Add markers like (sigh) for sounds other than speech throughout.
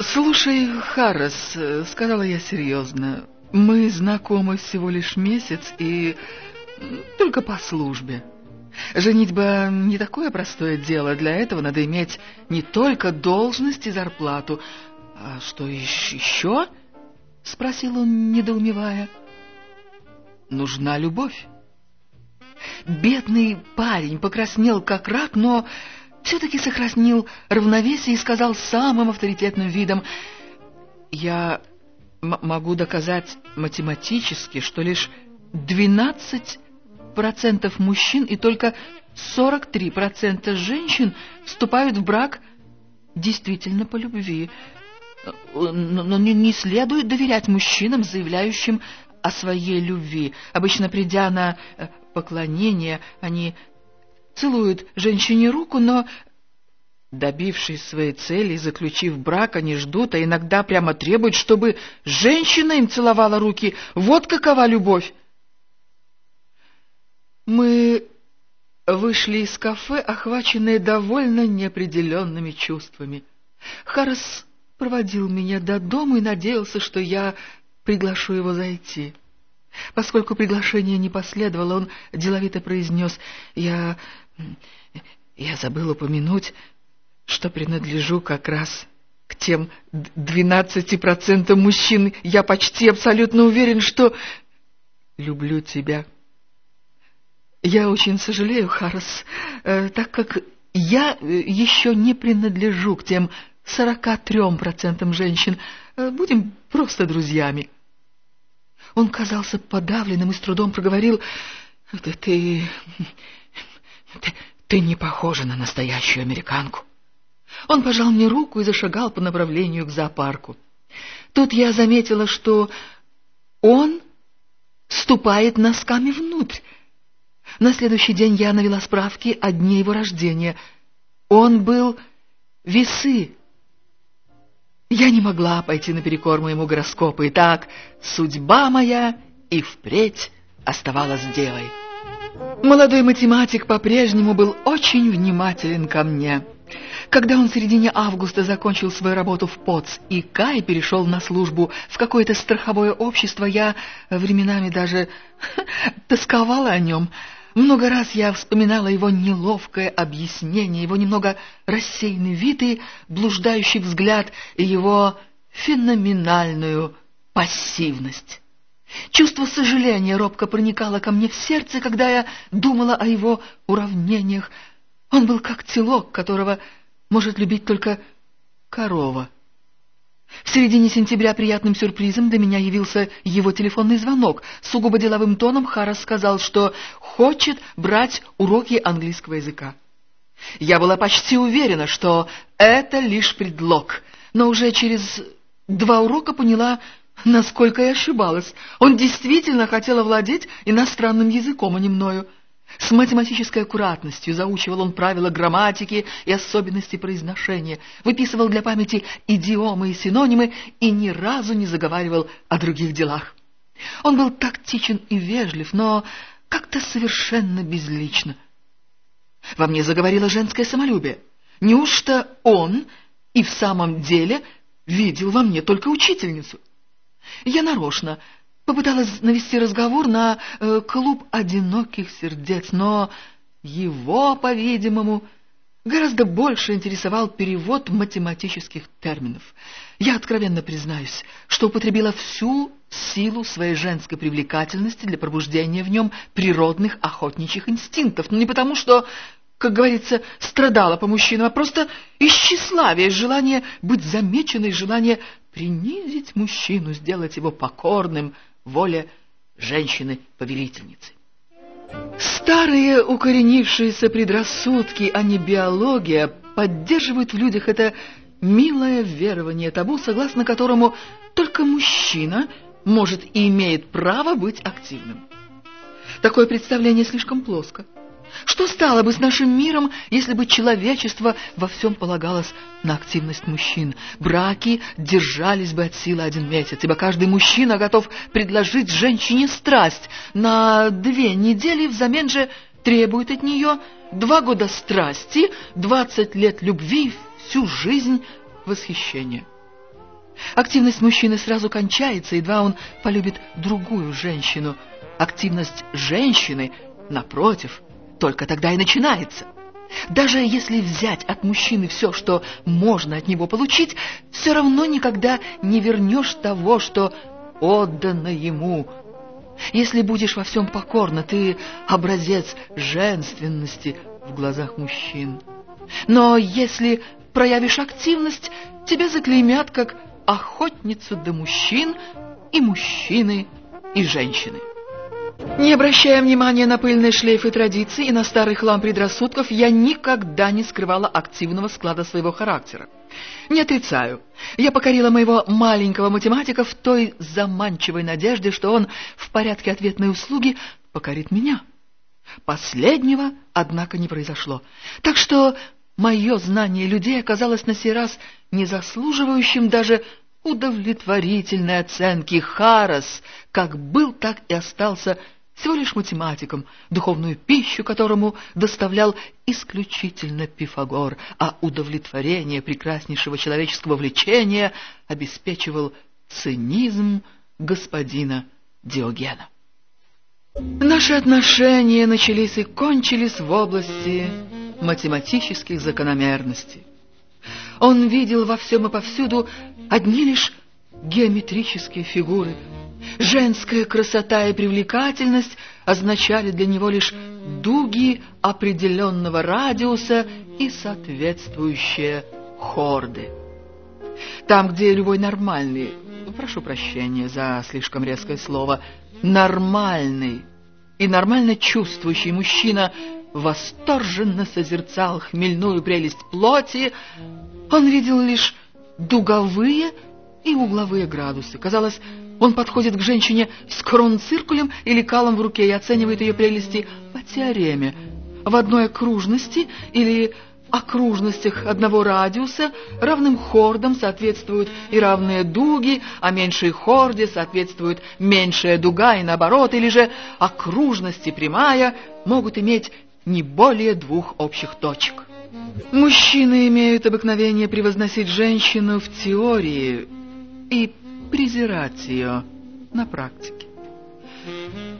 Слушай, Харрес, сказала я серьезно, мы знакомы всего лишь месяц и только по службе. Женитьба не такое простое дело. Для этого надо иметь не только должность и зарплату. А что еще? Спросил он, недоумевая. Нужна любовь. Бедный парень покраснел как рак, но все-таки сохранил равновесие и сказал самым авторитетным видом, «Я могу доказать математически, что лишь двенадцать процентов мужчин и только сорок три процента женщин вступают в брак действительно по любви. Но не следует доверять мужчинам, заявляющим о своей любви. Обычно, придя на э, поклонение, они целуют женщине руку, но, добившись своей цели заключив брак, они ждут, а иногда прямо требуют, чтобы женщина им целовала руки. Вот какова любовь! Мы вышли из кафе, охваченные довольно неопределенными чувствами. Харрес проводил меня до дома и надеялся, что я приглашу его зайти. Поскольку приглашение не последовало, он деловито произнес, «Я... я забыл упомянуть, что принадлежу как раз к тем двенадцати процентам мужчин. Я почти абсолютно уверен, что люблю тебя». Я очень сожалею, Харрес, э, так как я э, еще не принадлежу к тем сорока трем процентам женщин. Э, будем просто друзьями. Он казался подавленным и с трудом проговорил, «Да ты... ты... не похожа на настоящую американку». Он пожал мне руку и зашагал по направлению к зоопарку. Тут я заметила, что он ступает носками внутрь, на следующий день я навела справки о дне его рождения. Он был весы. Я не могла пойти наперекор моему гороскопу, так судьба моя и впредь оставалась девой. Молодой математик по-прежнему был очень внимателен ко мне. Когда он в середине августа закончил свою работу в ПОЦ и Кай перешел на службу в какое-то страховое общество, я временами даже (laughs) тосковала о нем — много раз я вспоминала его неловкое объяснение, его немного рассеянный вид и блуждающий взгляд, и его феноменальную пассивность. Чувство сожаления робко проникало ко мне в сердце, когда я думала о его уравнениях. Он был как телок, которого может любить только корова. В середине сентября приятным сюрпризом до меня явился его телефонный звонок. Сугубо деловым тоном Харрес сказал, что хочет брать уроки английского языка. Я была почти уверена, что это лишь предлог, но уже через два урока поняла, насколько я ошибалась. Он действительно хотел овладеть иностранным языком, а не мною. С математической аккуратностью заучивал он правила грамматики и особенности произношения, выписывал для памяти идиомы и синонимы и ни разу не заговаривал о других делах. Он был тактичен и вежлив, но как-то совершенно безлично. Во мне заговорило женское самолюбие. Неужто он и в самом деле видел во мне только учительницу? Я нарочно Попыталась навести разговор на э, клуб одиноких сердец, но его, по-видимому, гораздо больше интересовал перевод математических терминов. Я откровенно признаюсь, что употребила всю силу своей женской привлекательности для пробуждения в нем природных охотничьих инстинктов, но не потому, что как говорится, страдала по мужчинам, а просто из тщеславия, из желания быть замеченной, желания принизить мужчину, сделать его покорным, воля женщины-повелительницы. Старые укоренившиеся предрассудки, а не биология, поддерживают в людях это милое верование табу, согласно которому только мужчина может и имеет право быть активным. Такое представление слишком плоско. Что стало бы с нашим миром, если бы человечество во всем полагалось на активность мужчин? Браки держались бы от силы один месяц, ибо каждый мужчина готов предложить женщине страсть на две недели, взамен же требует от нее два года страсти, двадцать лет любви, всю жизнь восхищения. Активность мужчины сразу кончается, едва он полюбит другую женщину. Активность женщины, напротив, только тогда и начинается. Даже если взять от мужчины все, что можно от него получить, все равно никогда не вернешь того, что отдано ему. Если будешь во всем покорна, ты образец женственности в глазах мужчин. Но если проявишь активность, тебя заклеймят как охотницу до мужчин и мужчины, и женщины. Не обращая внимания на пыльные шлейфы традиций и на старый хлам предрассудков, я никогда не скрывала активного склада своего характера. Не отрицаю, я покорила моего маленького математика в той заманчивой надежде, что он в порядке ответной услуги покорит меня. Последнего, однако, не произошло. Так что мое знание людей оказалось на сей раз не заслуживающим даже удовлетворительной оценки. Харас как был, так и остался всего лишь математиком, духовную пищу которому доставлял исключительно Пифагор, а удовлетворение прекраснейшего человеческого влечения обеспечивал цинизм господина Диогена. Наши отношения начались и кончились в области математических закономерностей. Он видел во всем и повсюду одни лишь геометрические фигуры. Женская красота и привлекательность означали для него лишь дуги определенного радиуса и соответствующие хорды. Там, где любой нормальный, прошу прощения за слишком резкое слово, нормальный и нормально чувствующий мужчина восторженно созерцал хмельную прелесть плоти, он видел лишь дуговые и угловые градусы. Казалось, он подходит к женщине с кронциркулем или калом в руке и оценивает ее прелести по теореме. В одной окружности или окружностях одного радиуса равным хордам соответствуют и равные дуги, а меньшей хорде соответствует меньшая дуга и наоборот, или же окружности прямая могут иметь не более двух общих точек. Мужчины имеют обыкновение превозносить женщину в теории и презирать ее на практике.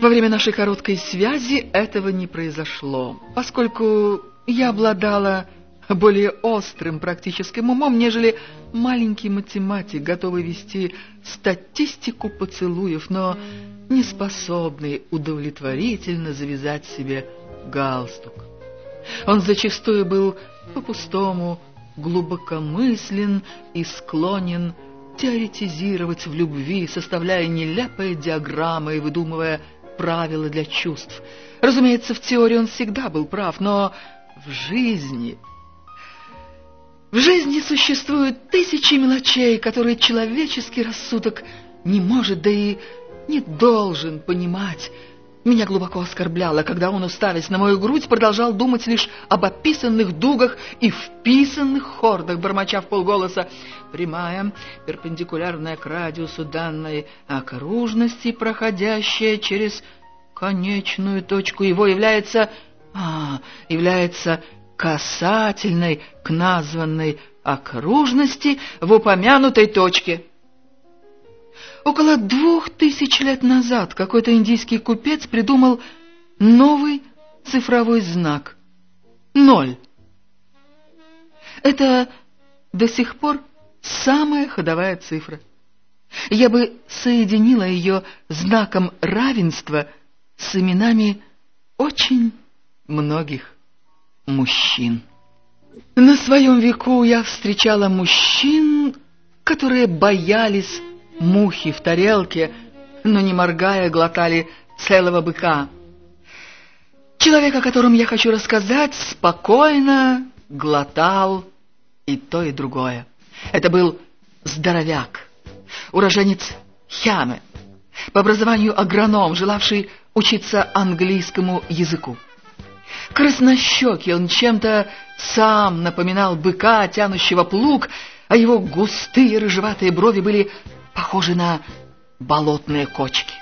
Во время нашей короткой связи этого не произошло, поскольку я обладала более острым практическим умом, нежели маленький математик, готовый вести статистику поцелуев, но не способный удовлетворительно завязать себе галстук. Он зачастую был по-пустому глубокомыслен и склонен теоретизировать в любви, составляя нелепые диаграммы и выдумывая правила для чувств. Разумеется, в теории он всегда был прав, но в жизни... В жизни существуют тысячи мелочей, которые человеческий рассудок не может, да и не должен понимать, меня глубоко оскорбляло, когда он, уставясь на мою грудь, продолжал думать лишь об описанных дугах и вписанных хордах, бормоча в полголоса. Прямая, перпендикулярная к радиусу данной окружности, проходящая через конечную точку его, является... А, является касательной к названной окружности в упомянутой точке. Около двух тысяч лет назад какой-то индийский купец придумал новый цифровой знак — ноль. Это до сих пор самая ходовая цифра. Я бы соединила ее знаком равенства с именами очень многих мужчин. На своем веку я встречала мужчин, которые боялись Мухи в тарелке, но не моргая, глотали целого быка. Человек, о котором я хочу рассказать, спокойно глотал и то, и другое. Это был здоровяк, уроженец Хямы, по образованию агроном, желавший учиться английскому языку. Краснощекий он чем-то сам напоминал быка, тянущего плуг, а его густые рыжеватые брови были похожи на болотные кочки.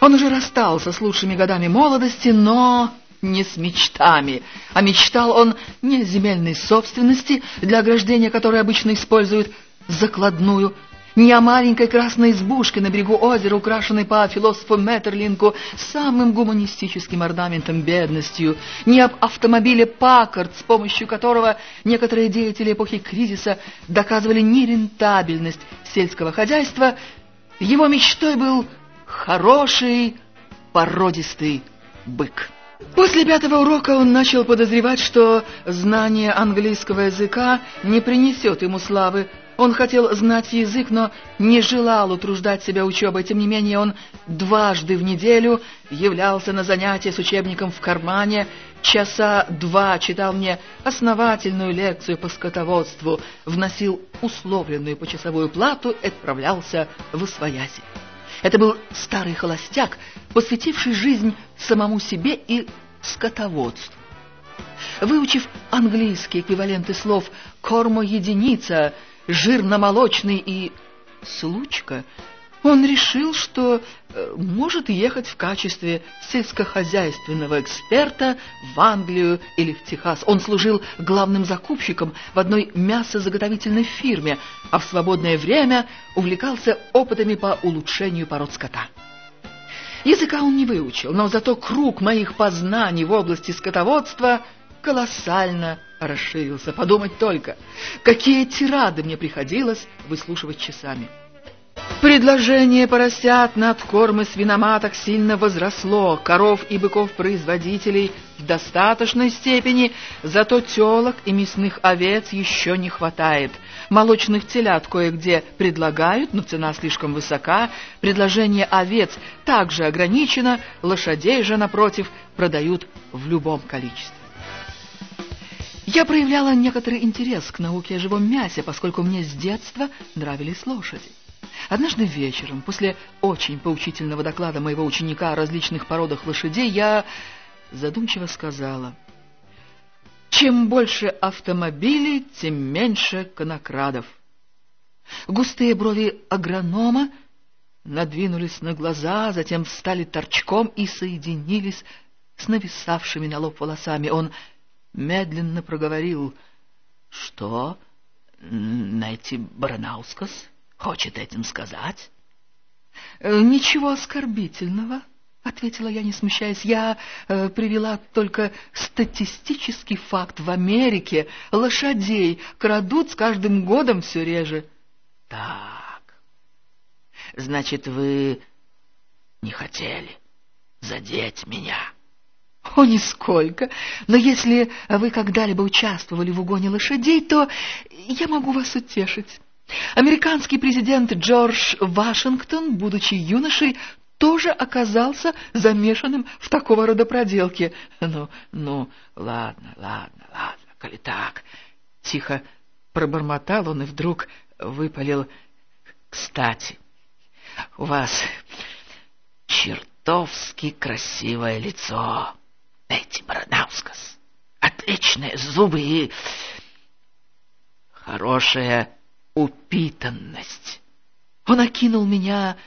Он уже расстался с лучшими годами молодости, но не с мечтами, а мечтал он не о земельной собственности, для ограждения которой обычно используют закладную, о маленькой красной избушке на берегу озера, украшенной по философу Меттерлинку самым гуманистическим орнаментом бедностью, ни об автомобиле Паккард, с помощью которого некоторые деятели эпохи кризиса доказывали нерентабельность сельского хозяйства, его мечтой был хороший породистый бык. После пятого урока он начал подозревать, что знание английского языка не принесет ему славы, он хотел знать язык, но не желал утруждать себя учебой. Тем не менее, он дважды в неделю являлся на занятия с учебником в кармане, часа два читал мне основательную лекцию по скотоводству, вносил условленную почасовую плату и отправлялся в Освояси. Это был старый холостяк, посвятивший жизнь самому себе и скотоводству. Выучив английские эквиваленты слов «кормо-единица», жирно-молочный и случка, он решил, что э, может ехать в качестве сельскохозяйственного эксперта в Англию или в Техас. Он служил главным закупщиком в одной мясозаготовительной фирме, а в свободное время увлекался опытами по улучшению пород скота. Языка он не выучил, но зато круг моих познаний в области скотоводства колоссально расширился. Подумать только, какие тирады мне приходилось выслушивать часами. Предложение поросят на откорм и свиноматок сильно возросло, коров и быков-производителей в достаточной степени, зато телок и мясных овец еще не хватает. Молочных телят кое-где предлагают, но цена слишком высока, предложение овец также ограничено, лошадей же, напротив, продают в любом количестве. Я проявляла некоторый интерес к науке о живом мясе, поскольку мне с детства нравились лошади. Однажды вечером, после очень поучительного доклада моего ученика о различных породах лошадей, я задумчиво сказала, «Чем больше автомобилей, тем меньше конокрадов». Густые брови агронома надвинулись на глаза, затем стали торчком и соединились с нависавшими на лоб волосами. Он медленно проговорил, что Найти Баранаускас хочет этим сказать? Э, «Ничего оскорбительного», — ответила я, не смущаясь. «Я э, привела только статистический факт. В Америке лошадей крадут с каждым годом все реже». «Так, значит, вы не хотели задеть меня?» О, нисколько. Но если вы когда-либо участвовали в угоне лошадей, то я могу вас утешить. Американский президент Джордж Вашингтон, будучи юношей, тоже оказался замешанным в такого рода проделке. Ну, ну, ладно, ладно, ладно, коли так. Тихо пробормотал он и вдруг выпалил. Кстати, у вас чертовски красивое лицо. Отличные зубы и хорошая упитанность. Он окинул меня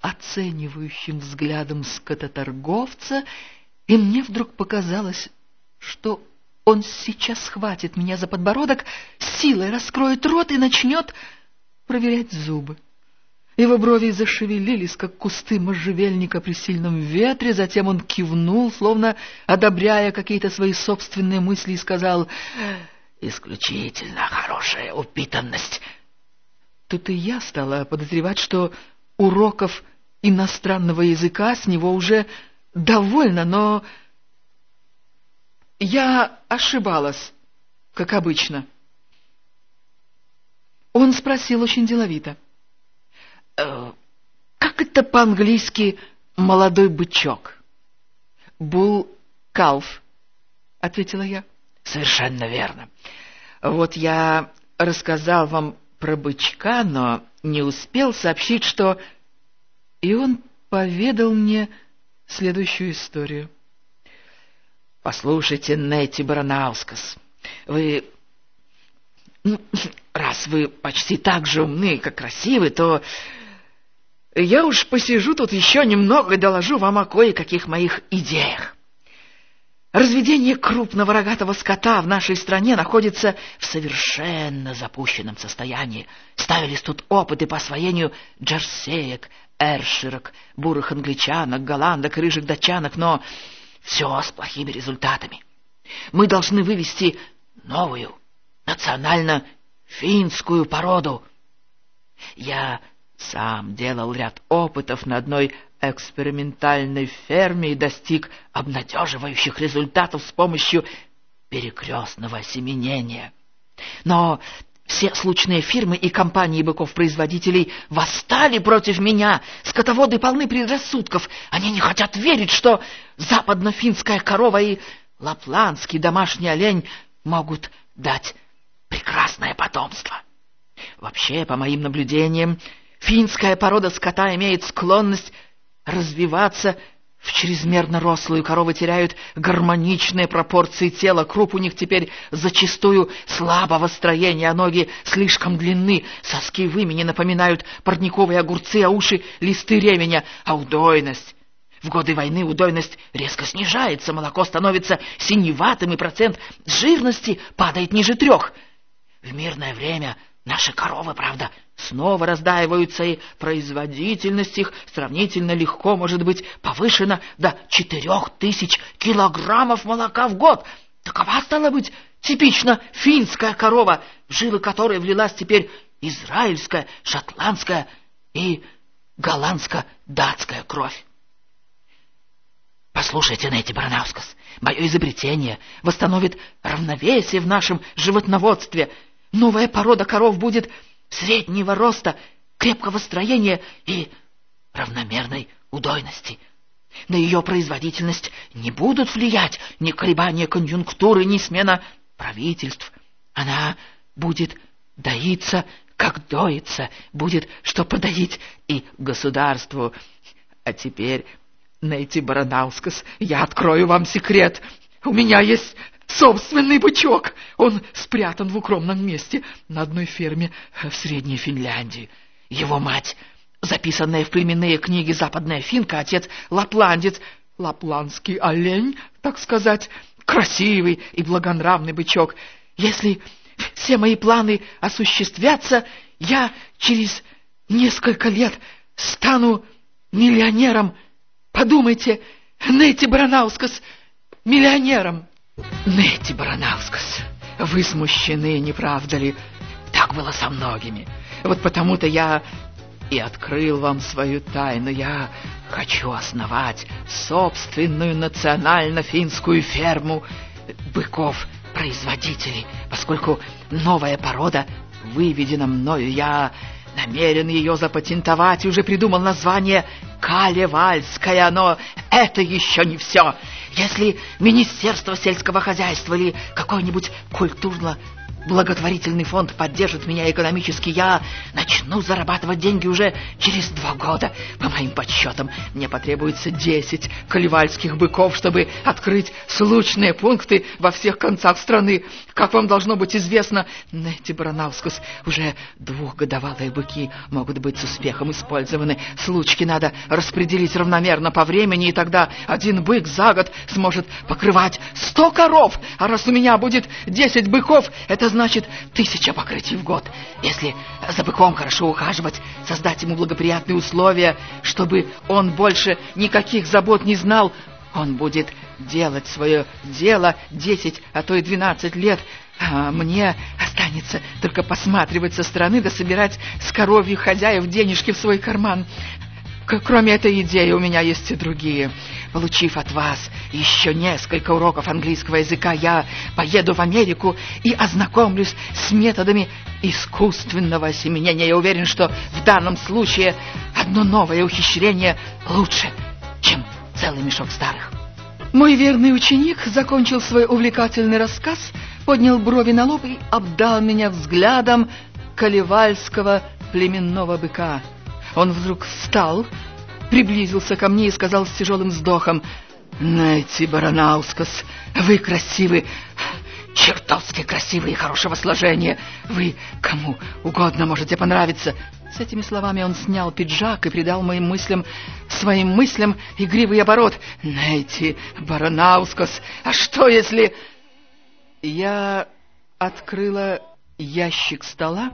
оценивающим взглядом скототорговца, и мне вдруг показалось, что он сейчас схватит меня за подбородок, силой раскроет рот и начнет проверять зубы. Его брови зашевелились, как кусты можжевельника при сильном ветре, затем он кивнул, словно одобряя какие-то свои собственные мысли, и сказал «Исключительно хорошая упитанность». Тут и я стала подозревать, что уроков иностранного языка с него уже довольно, но я ошибалась, как обычно. Он спросил очень деловито. Э, как это по-английски «молодой бычок»? «Бул калф», — ответила я. Совершенно верно. Вот я рассказал вам про бычка, но не успел сообщить, что... И он поведал мне следующую историю. Послушайте, Нетти Баранаускас, вы... Ну, (sniffs) раз вы почти так же умны, как красивы, то я уж посижу тут еще немного и доложу вам о кое-каких моих идеях. Разведение крупного рогатого скота в нашей стране находится в совершенно запущенном состоянии. Ставились тут опыты по освоению джерсеек, эрширок, бурых англичанок, голландок, рыжих датчанок, но все с плохими результатами. Мы должны вывести новую, национально-финскую породу. Я сам делал ряд опытов на одной экспериментальной ферме и достиг обнадеживающих результатов с помощью перекрестного осеменения. Но все случные фирмы и компании быков-производителей восстали против меня. Скотоводы полны предрассудков. Они не хотят верить, что западно-финская корова и лапландский домашний олень могут дать прекрасное потомство. Вообще, по моим наблюдениям, финская порода скота имеет склонность развиваться в чрезмерно рослую. Коровы теряют гармоничные пропорции тела, круп у них теперь зачастую слабого строения, а ноги слишком длинны, соски в имени напоминают парниковые огурцы, а уши — листы ременя, а удойность... В годы войны удойность резко снижается, молоко становится синеватым, и процент жирности падает ниже трех. В мирное время наши коровы, правда, снова раздаиваются, и производительность их сравнительно легко может быть повышена до четырех тысяч килограммов молока в год. Такова, стала быть, типично финская корова, в жилы которой влилась теперь израильская, шотландская и голландско-датская кровь. Послушайте, Нетти Барнаускас, мое изобретение восстановит равновесие в нашем животноводстве. Новая порода коров будет среднего роста, крепкого строения и равномерной удойности. На ее производительность не будут влиять ни колебания конъюнктуры, ни смена правительств. Она будет доиться, как доится, будет что подоить и государству. А теперь, Нейти Баранаускас, я открою вам секрет. У меня есть Собственный бычок! Он спрятан в укромном месте на одной ферме в Средней Финляндии. Его мать, записанная в племенные книги западная финка, отец лапландец, лапландский олень, так сказать, красивый и благонравный бычок. Если все мои планы осуществятся, я через несколько лет стану миллионером. Подумайте, Нетти Бранаускас миллионером. Нетти Баранаускас, вы смущены, не правда ли? Так было со многими. Вот потому-то я и открыл вам свою тайну. Я хочу основать собственную национально-финскую ферму быков-производителей, поскольку новая порода выведена мною. Я намерен ее запатентовать и уже придумал название «Калевальская», но это еще не все. Если Министерство сельского хозяйства или какой-нибудь культурно благотворительный фонд поддержит меня экономически, я начну зарабатывать деньги уже через два года. По моим подсчетам, мне потребуется десять колевальских быков, чтобы открыть случные пункты во всех концах страны. Как вам должно быть известно, Нетти Бранаускас, уже двухгодовалые быки могут быть с успехом использованы. Случки надо распределить равномерно по времени, и тогда один бык за год сможет покрывать сто коров. А раз у меня будет десять быков, это тысяча покрытий в год. Если за быком хорошо ухаживать, создать ему благоприятные условия, чтобы он больше никаких забот не знал, он будет делать свое дело десять, а то и двенадцать лет, а мне останется только посматривать со стороны да собирать с коровьих хозяев денежки в свой карман. Кроме этой идеи у меня есть и другие. Получив от вас еще несколько уроков английского языка, я поеду в Америку и ознакомлюсь с методами искусственного осеменения. Я уверен, что в данном случае одно новое ухищрение лучше, чем целый мешок старых. Мой верный ученик закончил свой увлекательный рассказ, поднял брови на лоб и обдал меня взглядом колевальского племенного быка. Он вдруг встал, приблизился ко мне и сказал с тяжелым вздохом, «Найти, Баранаускас, вы красивы, чертовски красивы и хорошего сложения. Вы кому угодно можете понравиться». С этими словами он снял пиджак и придал моим мыслям своим мыслям игривый оборот. «Нейти, Баранаускас, а что если...» Я открыла ящик стола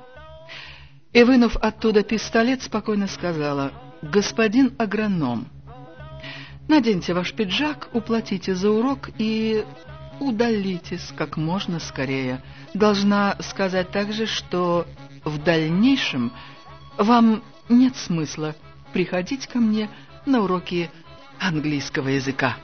и, вынув оттуда пистолет, спокойно сказала, «Господин агроном, наденьте ваш пиджак, уплатите за урок и удалитесь как можно скорее. Должна сказать также, что в дальнейшем вам нет смысла приходить ко мне на уроки английского языка».